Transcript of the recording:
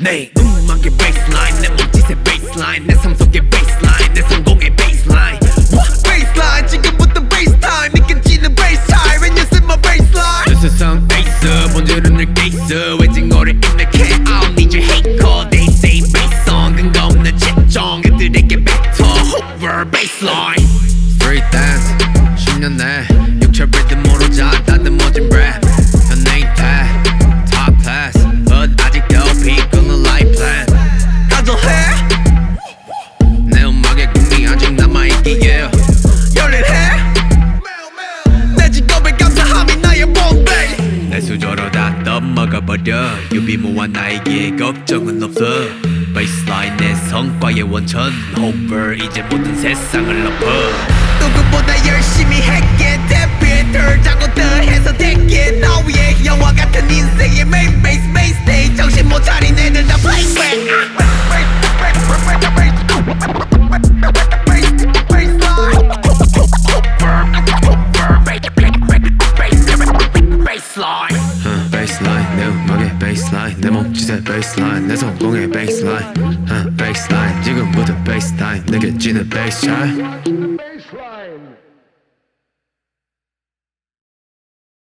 내 음악의 baseline 내 몸짓의 baseline 내 삶 속의 baseline 내 성공의 baseline baseline 지금부터 base time 느껴지는 bass time when you see my baseline 내 세상 ace 본질은 늘 게이스 외징어를 입력해 I don't need your hate call they say bass song 근거 없는 채정 그들에게 뱉어 over baseline Street dance 10년 내 육체 리듬으로 자다는 멋진 랩 떠먹어버려 유비무한 나에게 걱정은 없어. Baseline 내 성과의 원천. Over 이제 모든 세상을 엎어. 누구보다 열심히 했기에 데뷔 덜 자고 더 해서 됐기에 나 위에 영화 같은 인생의 main base main stage. 정신 못 차린 애들 다 내 음악의 baseline 내 몸짓의 baseline 내 성공의 baseline uh, Baseline 지금부터 baseline 느껴지는 bass chart